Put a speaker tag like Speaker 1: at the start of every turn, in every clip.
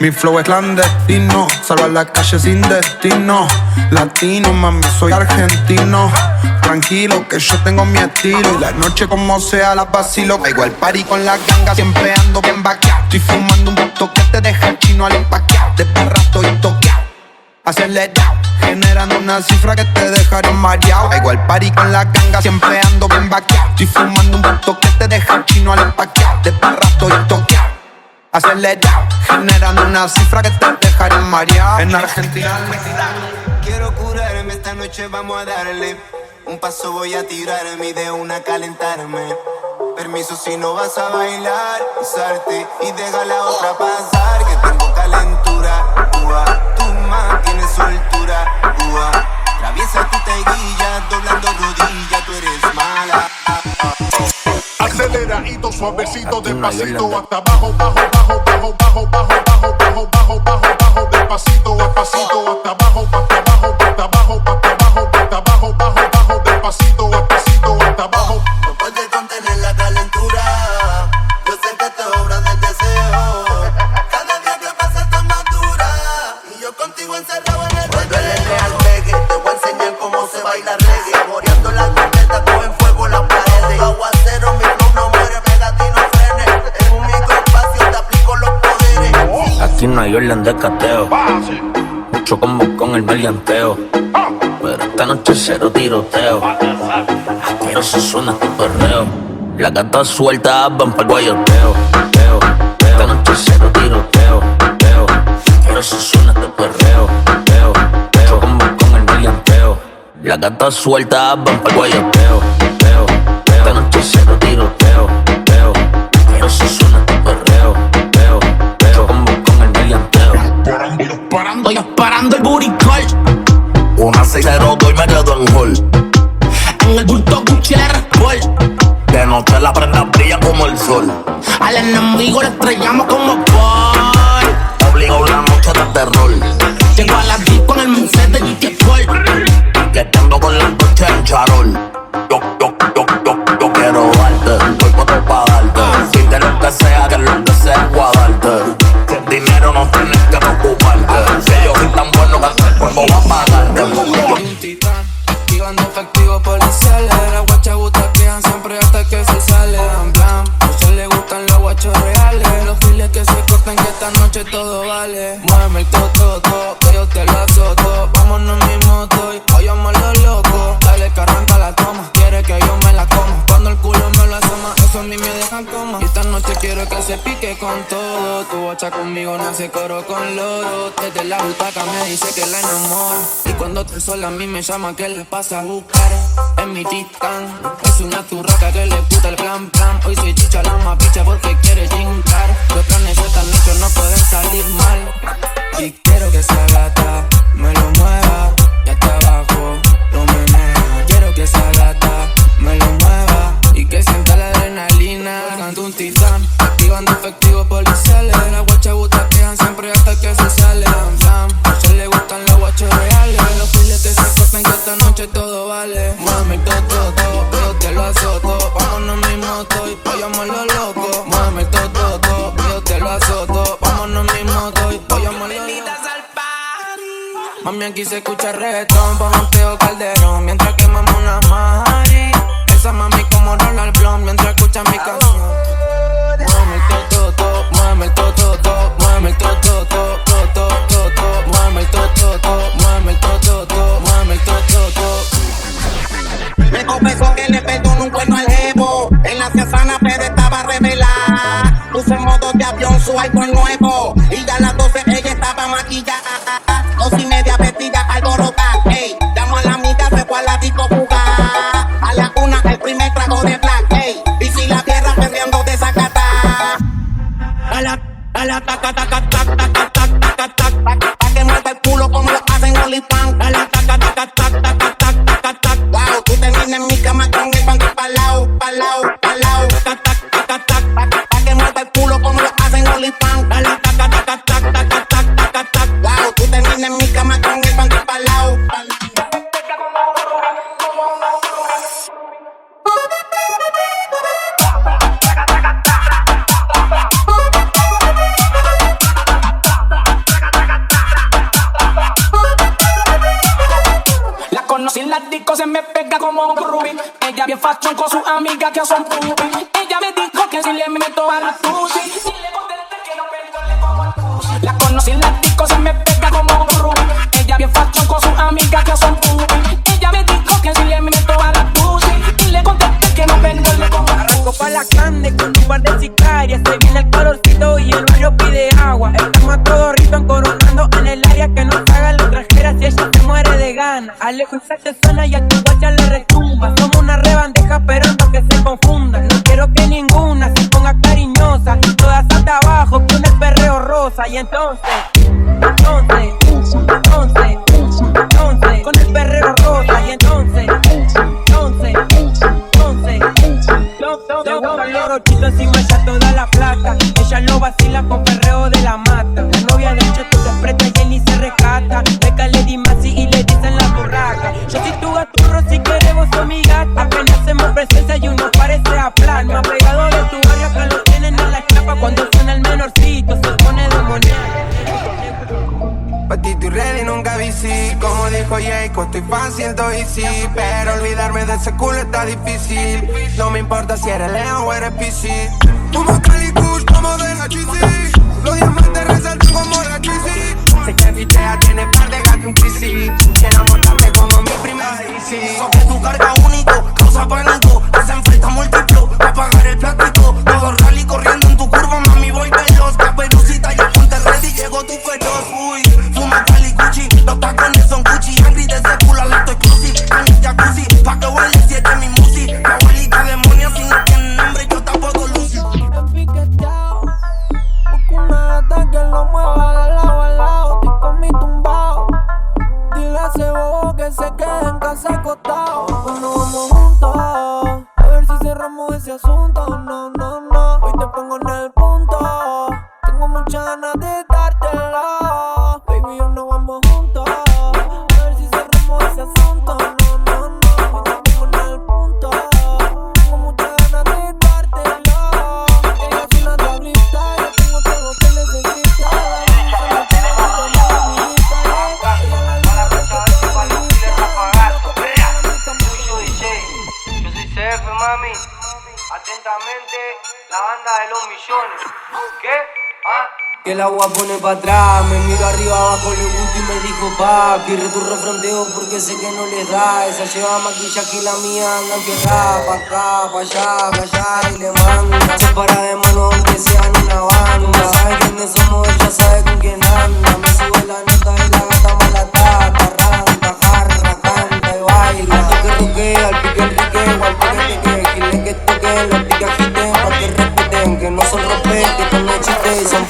Speaker 1: Mi flow es clandestino, salvar la calle sin destino. Latino, mami, soy argentino. Tranquilo, que yo tengo mi estilo. Y la noche como sea la vacilo. Caigo al con la ganga, siempre ando bien vaqueado. Estoy fumando un puto que te deja chino al empaqueado. De barra estoy toqueado, acelerado. Generando una cifra que te dejaría mareado. Caigo al con la ganga, siempre ando bien vaqueado. Estoy fumando un puto que te deja chino al empaqueado. De barra estoy toqueado acelerado, generando una cifra que te dejará mareado. En Argentina,
Speaker 2: quiero curarme esta noche, vamos a darle. Un paso voy a tirarme y de una calentarme. Permiso si no vas a bailar, salte y deja la otra pasar. Que tengo calentura, ua. Tu más tienes soltura, ua. Traviesa tu teguilla, doblando rodilla,
Speaker 3: suavecito, despacito, hasta abajo, bajo, bajo, bajo, bajo, bajo, bajo, bajo, bajo, bajo, bajo, despacito, despacito, hasta abajo, hasta
Speaker 2: no
Speaker 4: hay orden de cateo. Mucho como con el melianteo. Pero esta noche cero tiroteo. Quiero se suena este perreo. La gata suelta van pa'l guayoteo. Teo, teo. Esta noche cero tiroteo. Teo. Quiero se suena este perreo. Teo. como con el melianteo. La gata suelta van pa'l guayoteo. Teo, teo. Esta noche cero tiroteo.
Speaker 5: Al enemigo le estrellamos como
Speaker 6: vale. Muéveme el toto, to, que yo te lo azoto. Vámonos en mi moto y vayamos los locos. Dale que arranca la toma Quiere que yo me la coma. Cuando el culo me lo asoma Eso a mí me dejan coma. Esta noche quiero que se pique con todo. Tu guacha conmigo nace coro con loro Desde la butaca me dice que la enamoro Y cuando te sola a mí me llama que le pasa a buscar. Es mi titán Es una turraca que le puta el plan plan. Hoy se chicha la más picha porque quiere chingar. Los planes están hechos no pueden salir Y quiero que esa gata me lo mueva Y hasta abajo lo menea. Quiero que esa gata me lo mueva Mami, aquí se escucha reggaetón, pa' Mateo Calderón Mientras quemamos una mari Esa mami como Ronald Blum Mientras escucha mi canción Muéveme el to, to, to Muéveme el to, to, to Muéveme el to, to, to To, to, to, to Muéveme el to, to, to Muéveme el to, to, to Muéveme el to, to, to
Speaker 7: Me confesó que le perdono un cuerno al jevo. En la sana pero estaba revelada. Puso en modo de avión su iPhone nuevo. Y ya a las 12 ella estaba maquillada.
Speaker 8: ta ta ta ta I got some Alejo esa te suena y a tu guacha le retumba. Somos una rebandeja esperando que se confunda. No quiero que ninguna se ponga cariñosa. Todas hasta abajo con el perreo rosa. Y entonces, entonces, entonces, entonces, con el perreo rosa. Y entonces, entonces, entonces. Te gusta el orochito encima ya toda la plata. Ella lo vacila con perreo de la mata.
Speaker 9: Como dijo Jacob, estoy fácil, estoy easy Pero olvidarme de ese culo está difícil. No me importa si eres León o eres PC Fumo Cali Kush como de la cheesy Los diamantes resaltan como la crisis Sé que fichea tiene par de gatos en crisis Quiero montarte como mi primera easy
Speaker 10: Sobre tu carga único, causa pánico Desenfrenta Que
Speaker 8: el agua pone para atrás, me miro arriba abajo, le gusta y me dijo papi, returro fronteo porque sé que no le da, esa lleva maquillaje y la mía anda enfierrada, pa' acá, pa' allá, pa' allá y le manda, se para de mano aunque sea en una banda, sabe quiénes somos, ella sabe con quién anda, me sube la nota y la gata malata, arranca, jarra, canta y baila, al toque al pique al toque pique, que toque,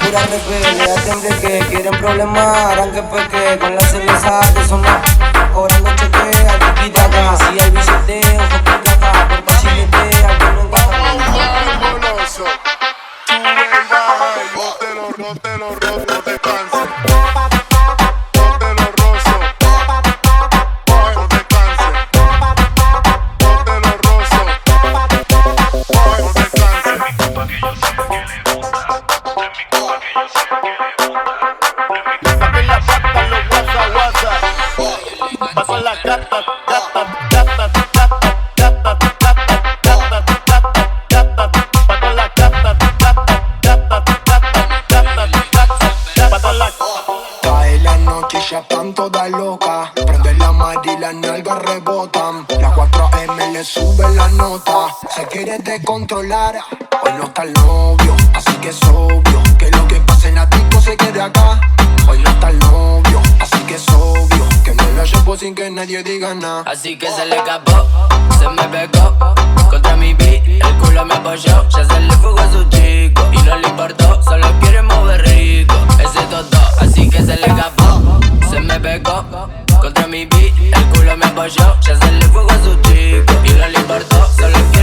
Speaker 8: pura repelea siempre que quieren problemar, aunque pues peque con la cerveza de sonar, cobrando chequea, tiquitaca, si hay billeteo, acá, por.
Speaker 9: Hoy no está el novio, así que es obvio. Que lo que pase en la disco se quede acá. Hoy no está el novio, así que es obvio. Que no la llevo sin que nadie diga nada.
Speaker 11: Así que se le escapó, se me pegó Contra mi beat, el culo me apoyó Ya se le fugó a su chico Y no le importó, solo quiere mover rico Ese todo, así que se le escapó Se me pegó Contra mi beat, el culo me apoyó Ya se le fugó a su chico Y no le importó, solo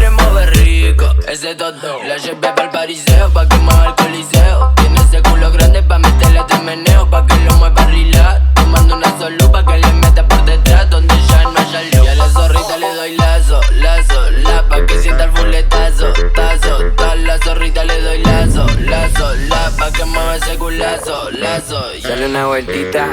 Speaker 11: Ese todo, la llevé pa'l pariseo Pa' que mueva el coliseo. Tiene ese culo grande pa' meterle a meneo Pa' que lo mueva relax Tomando una solo pa' que le meta por detrás Donde ya no haya lío Y a la zorrita le doy lazo, lazo, la Pa' que sienta el fuletazo, tazo, ta La zorrita le doy lazo, lazo, la Pa' que mueva ese culazo, lazo. Dale una vueltita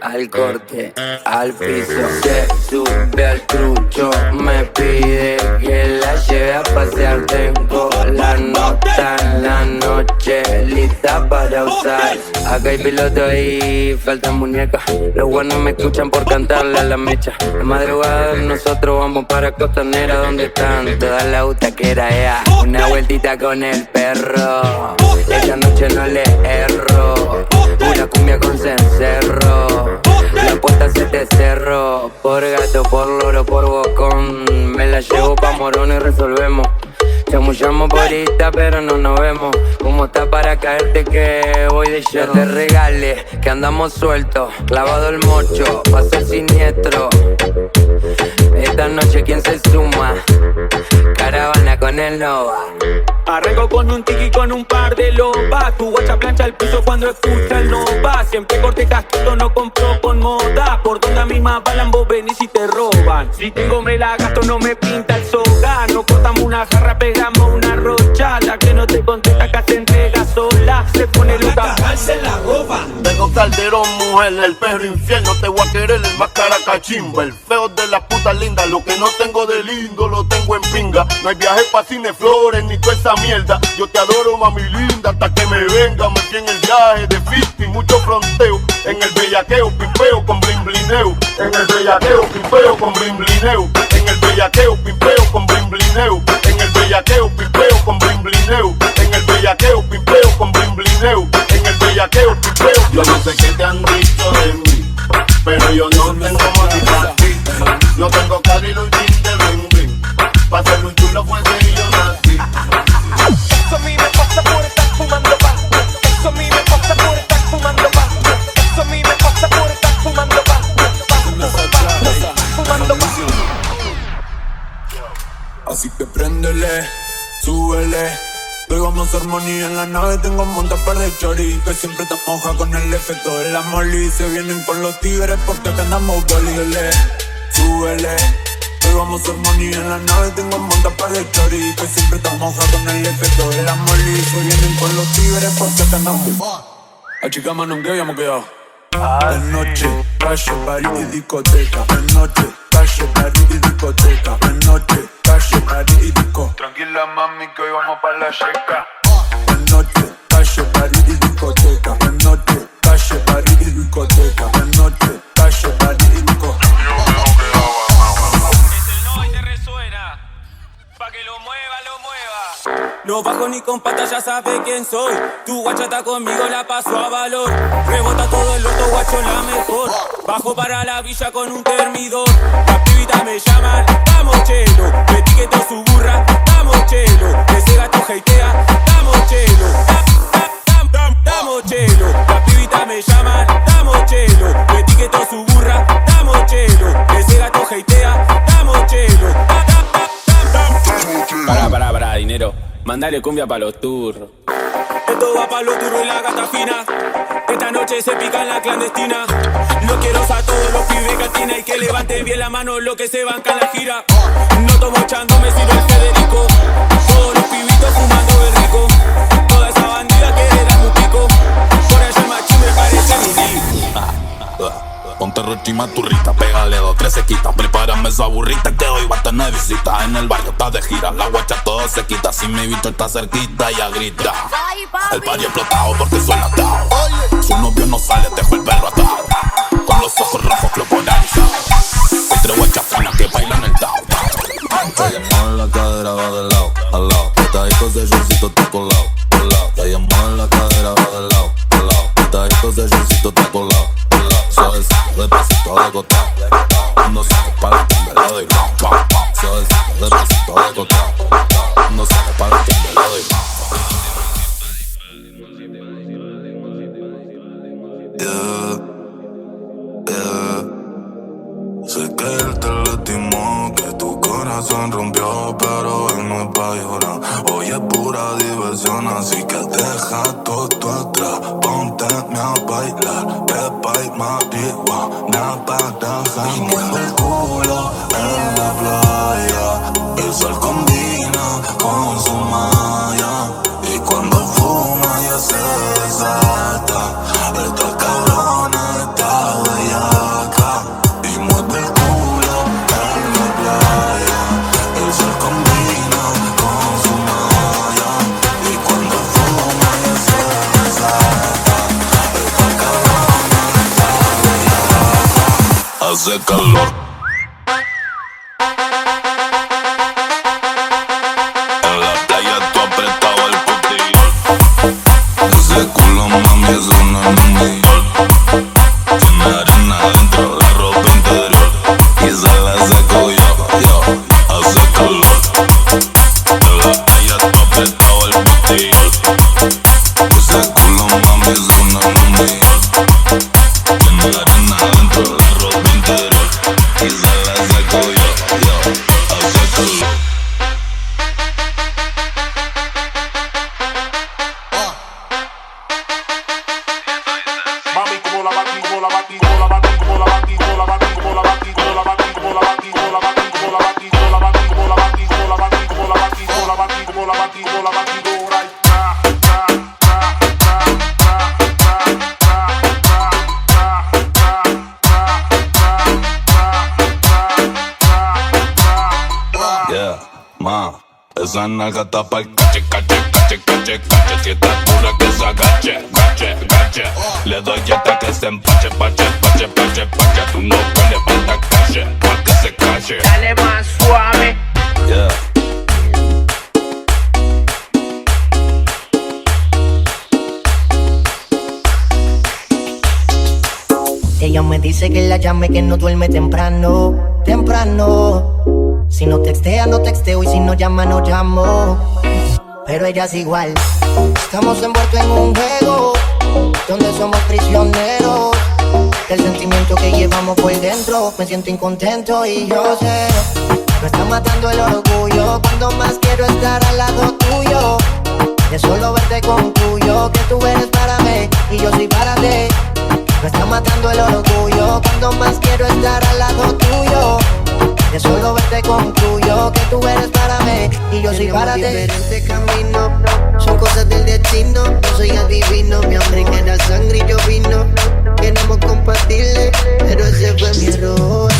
Speaker 12: al corte, al piso. Se sube al trucho, me pide que la lleve a pasear. Tengo la nota en la noche, lista para usar. Acá hay piloto y faltan muñecas. Los buenos me escuchan por cantarle a la mecha. De madrugada nosotros vamos para Costanera, donde están todas las era ea. Una vueltita con el perro. Esta noche no le erro. Una cumbia con cencerro. La puerta se te cerró. Por gato, por loro, por bocón. Me la llevo pa' morón y resolvemos. Por esta, pero no nos vemos. Como está para caerte que voy de lleno. te regale, que andamos sueltos. Clavado el mocho, pa' ser siniestro. Esta noche, ¿quién se suma? Caravana con el Nova.
Speaker 13: Arranco con un tiki con un par de lobas. Tu guacha plancha el piso cuando escucha el Nova. Siempre corte casquito, no compro con moda. Por donde misma balan, vos venís y te roban. Si tengo hombre la gasto, no me pinta el soga. No cortamos una jarra, pegamos una rochada. Que no te contesta, que se entrega sola. Se pone loca.
Speaker 14: la ropa. Tengo calderón, mujer, el perro infierno. Te voy a querer el más cachimba. El feo de la puta linda. Lo que no tengo de lindo, lo tengo en pinga. No hay viaje pa' cine flores, ni toda esa mierda. Yo te adoro, mami linda, hasta que me venga. Me en el viaje de 50 mucho fronteo. En el bellaqueo, pipeo con blimblineo. En el bellaqueo, pipeo con blimblineo. En el bellaqueo, pipeo con blimblineo. En el bellaqueo, pipeo con blimblineo. En el bellaqueo, pipeo blimblineo. En el bellaqueo, pipeo. Yo no sé qué te han dicho de mí, pero yo no tengo más Yo tengo cari y de bling bling. Pa' ser un chulo fuese y yo nací.
Speaker 13: Eso a mí me pasa por estar fumando pa. Eso a mí me pasa por estar fumando pa. Eso a mí me pasa por estar fumando pa. Fumando pa.
Speaker 15: Así que préndele, súbele. A armonía en la nave, tengo un montón de chori Que siempre te moja con el efecto de la molly. Se vienen con los tigres porque acá andamos bolídele Súbele. Vamos a armonía en la nave, tengo un montón de chori Que siempre te moja con el efecto de la molly. Se vienen con los tigres porque acá andamos. A chica mano que habíamos quedado de noche, calle, party y discoteca De noche, calle, party y discoteca. De noche, calle, party y disco.
Speaker 16: Tranquila mami que hoy vamos pa' la checa
Speaker 15: De noche, calle, party y discoteca. De noche, calle, party y discoteca. Noche,
Speaker 13: No bajo ni con patas, ya sabe quién soy. Tu guacha está conmigo, la paso a valor. Rebota todo el otro guacho, la mejor. Bajo para la villa con un termidor. La pibita me llaman, vamos chelo. Me etiqueto su burra, vamos chelo. Ese gato heitea, vamos chelo. Damos chelo, la pibita me llaman, damos chelo. Me etiqueto su burra, damos chelo. Ese gato heitea, damos chelo.
Speaker 17: Para, para, para, dinero. Mandale cumbia pa' los turros.
Speaker 13: Esto va pa' los turros y la gata fina. Esta noche se pica en la clandestina. No quiero a todos los pibes que tiene y que levanten bien la mano lo que se banca en la gira. No tomo chando, me sirve el Federico. Todos los pibitos fumando de rico. Toda esa bandida quiere dar un pico. Por allá el machín me parece un
Speaker 18: Ponte rochima turrita, pégale dos, tres sequitas. Prepárame esa burrita que hoy va a tener visita. En el barrio está de gira, la guacha todo se quita. Si mi bicho está cerquita, ya grita. El party explotado porque suena atado Su novio no sale, dejo el nalga tapa el cache, cache, cache, cache, cache. Si está dura que se agache, gache, gache. Le doy hasta que se empache, pache, pache, pache, pache. Tú no le falta cache, pa' que se cache.
Speaker 19: Dale más suave.
Speaker 18: Yeah.
Speaker 20: Ella me dice que la llame que no duerme temprano, temprano si no textea, no texteo y si no llama, no llamo. Pero ella es igual. Estamos envueltos en un juego donde somos prisioneros. El sentimiento que llevamos por dentro me siento incontento y yo sé. Me está matando el orgullo cuando más quiero estar al lado tuyo. De solo verte con tuyo que tú eres para mí y yo soy para ti. Me está matando el orgullo cuando más quiero estar al lado tuyo. Que solo verte concluyo que tú eres para mí y yo soy para ti.
Speaker 21: diferentes caminos, son cosas del destino. Yo soy adivino, mi hombre que sangre y yo vino. Queremos compartirle, pero ese fue mi error.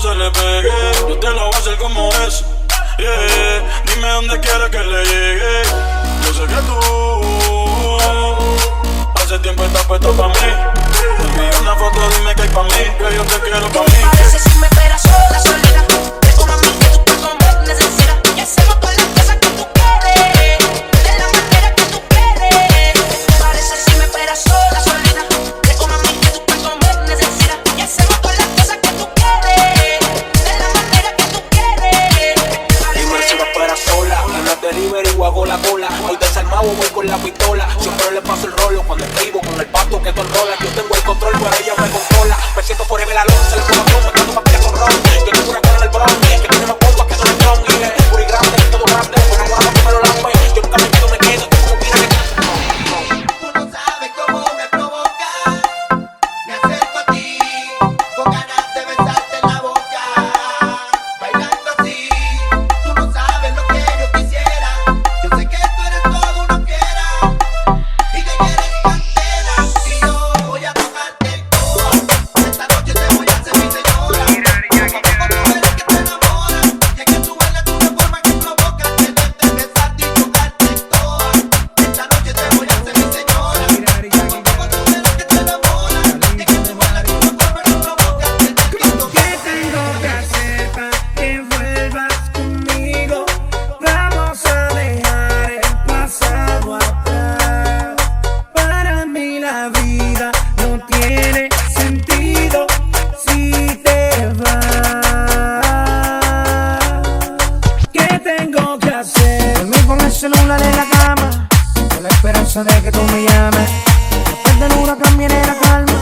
Speaker 5: se le pegue. Yo te la voy a hacer como es. Yeah, dime dónde quieres que le llegue. Yo sé que tú hace tiempo estás puesto para mí. Envío una foto, dime que hay para mí. Que yo te quiero para mí.
Speaker 22: ¿Qué parece si me esperas sola, soledad? canso de que tú
Speaker 23: me
Speaker 24: llames. Después del huracán viene la calma.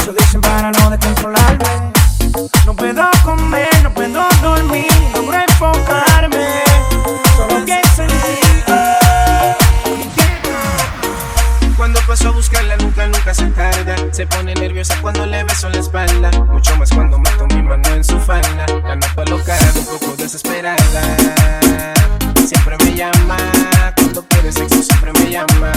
Speaker 24: Eso dicen para no descontrolarme. No puedo comer, no puedo dormir, logro enfocarme. Solo pienso en ti.
Speaker 25: Cuando paso a buscarla, nunca, nunca se tarda. Se pone nerviosa cuando le beso la espalda. Mucho más cuando meto mi mano en su falda. La noto loca, un poco desesperada. Siempre me llama, cuando quiere sexo siempre me llama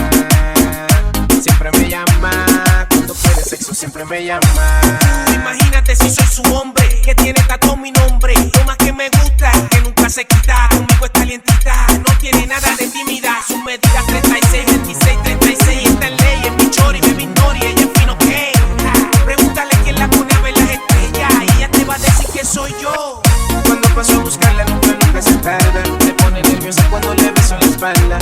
Speaker 25: siempre me llama.
Speaker 5: Imagínate si soy su hombre, que tiene tatuado mi nombre. Lo más que me gusta, que nunca se quita. Conmigo es calientita, no tiene nada de tímida. Sus medidas 36, 26, 36. Esta es ley, es mi chori, baby nori, ella es fino que. Pregúntale quién la pone a ver las estrellas. Y ella te va a decir que soy yo.
Speaker 25: Cuando paso a buscarla, nunca, nunca se tarda. Se pone nerviosa cuando le beso la espalda.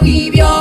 Speaker 26: vivió.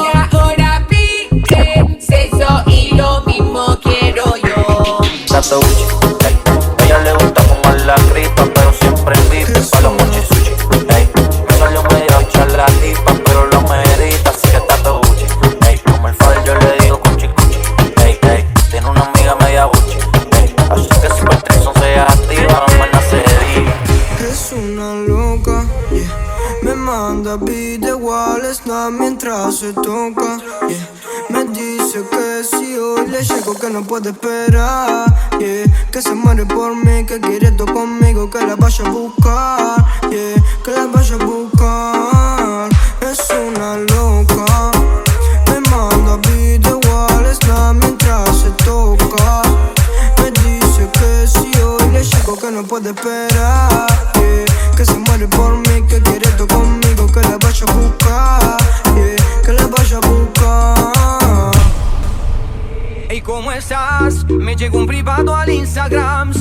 Speaker 10: llegó un privado al Instagram.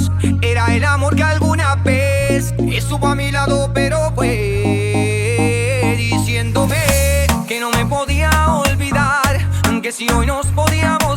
Speaker 10: Era el amor que alguna vez estuvo a mi lado, pero fue diciéndome que no me podía olvidar, que si hoy nos podíamos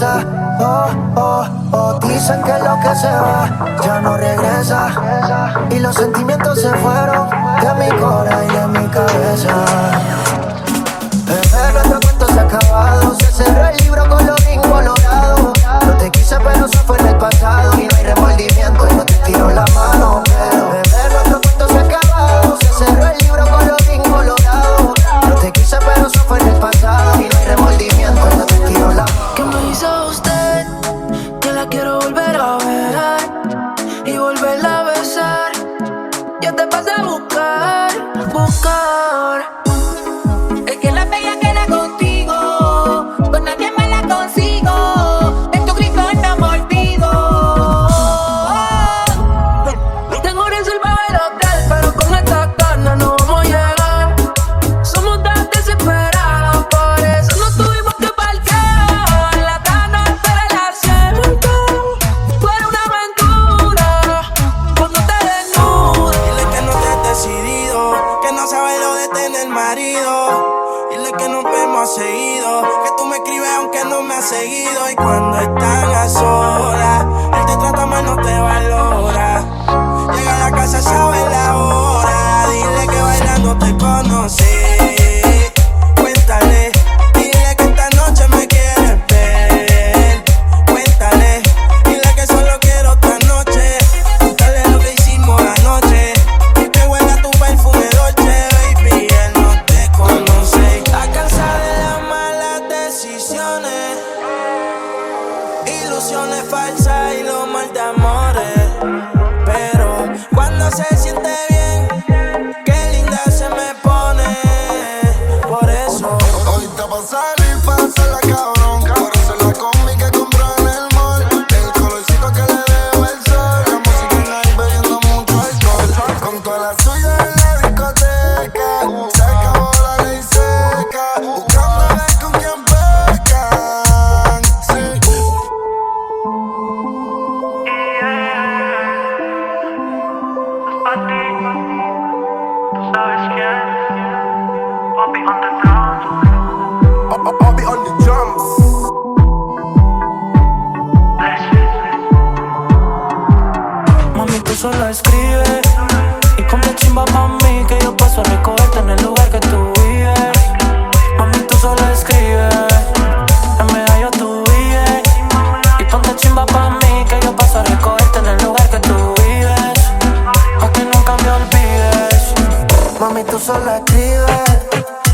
Speaker 20: Oh, oh, oh, dicen que lo que se va ya no regresa. Y los sentimientos se fueron de mi cora y de mi cabeza. Bebé, nuestro cuento se ha acabado. Se cerró el libro con los incolorado. No te quise, pero eso fue en el pasado. Y no hay remordimiento y no te tiro la mano.
Speaker 27: sola escribes. Y
Speaker 28: con la
Speaker 29: chimba mí que yo paso a recogerte en el lugar que tú vives. Mami, tú sola escribes. En medallo tú vives. Y ponte chimba pa' mí que yo paso a recogerte en el lugar que tú vives. Pa' que nunca me olvides.
Speaker 20: Mami, tú sola escribes.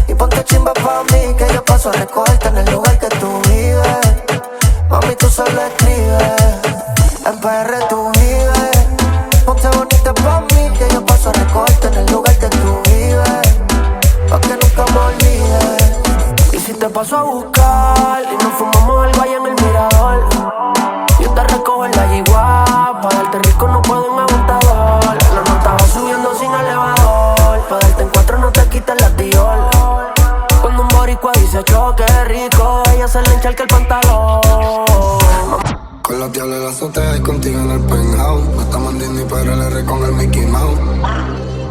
Speaker 20: Y ponte chimba pa' mí que yo paso a recogerte en el lugar que tú vives. Mami, tú sola escribes. diablo en
Speaker 29: la
Speaker 28: azotea y contigo en el penthouse. No estamos en Disney, pero el R con el Mickey Mouse.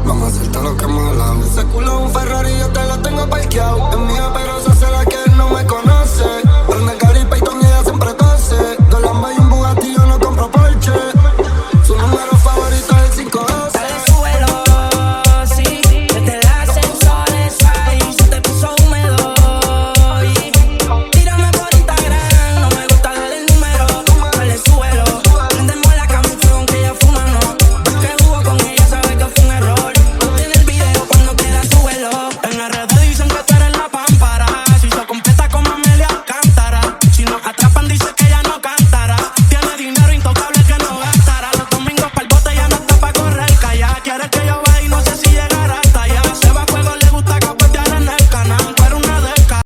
Speaker 28: Vamos a hacerte lo que hemos hablado. Ese culo es un Ferrari, yo te lo tengo parqueado. Es mía, pero se la queda.